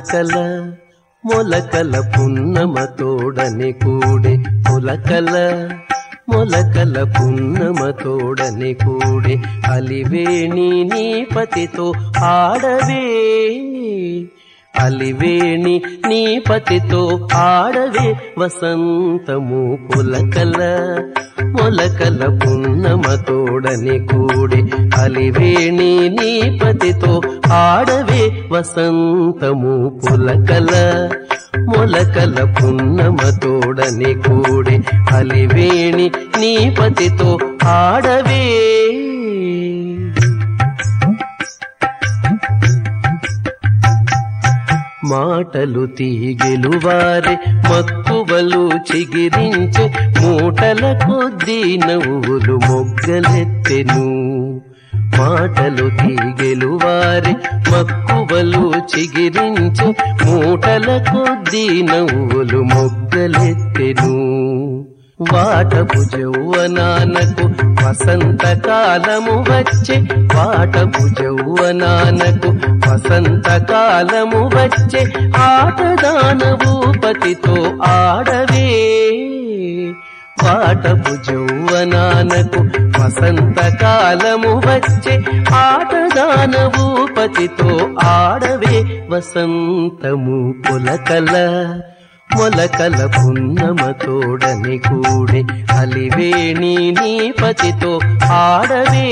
పులకల మొలకల పున్నమ తోడని కూడి పులకల మొలకల పున్నమ తోడని కూడి అలివేణి నీ పతితో ఆడవే అలివేణి నీ పతితో ఆడవే వసంతము పులకల మొలకల పున్నమతోడని కూడి అలివేణి నీపతితో ఆడవే వసంతము పులకల. మొలకల పున్నమతోడని కూడి అలివేణి నీపతితో ఆడవే మాటలు తీగెలువారే మక్కువలు చిగిరించే మూటల కొద్దీ నవ్వులు మొగ్గలెత్తెను. మాటలు తీగెలువారి మక్కువలు చిగిరించే మూటల కొద్దీ నవ్వులు మొగ్గలెత్తెను. వాటపు జౌవనానకు వసంత కాలము వచ్చే వాటపు జౌవనానకు వసంత కాలము వచ్చే ఆటదానవు పతితో ఆడవే. పాటపు జౌవనానకు వసంత కాలము వచ్చే ఆటదానవు పతితో ఆడవే. వసంతము పులకల మొలకల పున్నమ తోడని కూడి అలివేణి నీ పతితో ఆడవే.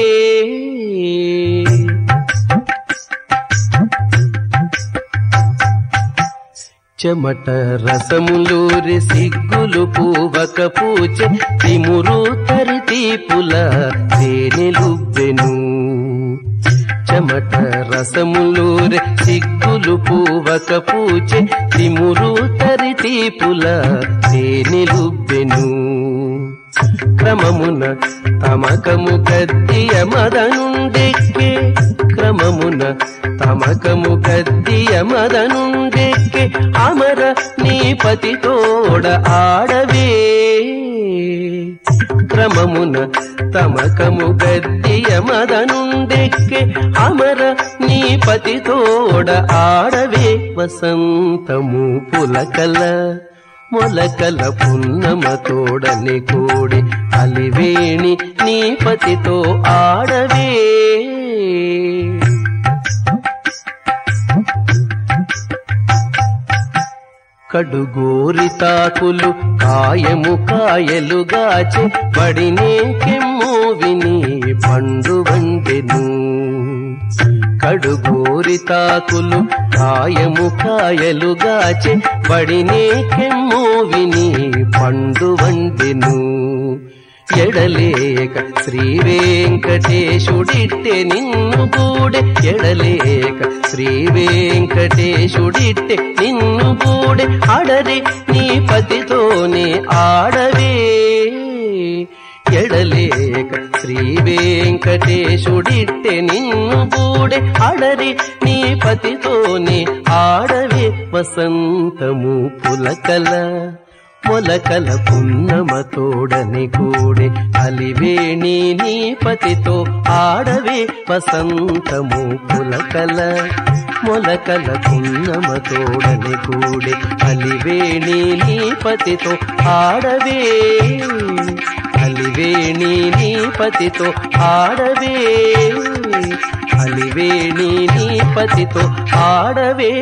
చెమట రసములూరి సిగ్గులు పూవక పూచె తిమురు తరితి పుల తేనెలుబ్బెను చెమట రసములూరి సిగ్గులు పూవక పూచె తిమురు తరితి పుల తేనెలుబ్బెను క్రమమున తమకము గద్దియ మదనుండెక్కే క్రమమున తమకము గద్దియ మదనుండెక్కే అమర నీ పతితోడ ఆడవే. క్రమమున తమకము గద్దియ మదనుండెక్కె అమర నీ పతితోడ ఆడవే వసంతము పులకల మొలకల పున్నమ తోడని కూడి అలివేణి నీ పతితో ఆడవే కడుగోరి తాకులు కాయము కాయలుగాచె పడినే కెమ్ము విని పండు వండెను కడుగోరి తాకులు కాయము కాయలుగాచి పడినే కెమ్ము విని పండు వండెను ఎడలేక శ్రీ వెంకటేశుడిట్టె నిన్ను కూడే ఎడలేక శ్రీ వెంకటేశుడిట్టె నిన్ను కూడే అడరే నీ పతితోనే ఆడవే. ఎడలేక శ్రీ వెంకటేశుడిట్టె నిన్ను కూడే అడరి నీ పతితోనే ఆడవే. వసంతము పులకల మొలకల పున్నమ తోడని కూడే అలివేణి నీ పతితో ఆడవే వసంతము పులకల. మొలకల పున్నమ తోడని కూడే అలివేణి నీ పతితో ఆడవే. అలివేణి నీ పతితో ఆడవే. అలివేణి నీ పతితో ఆడవే.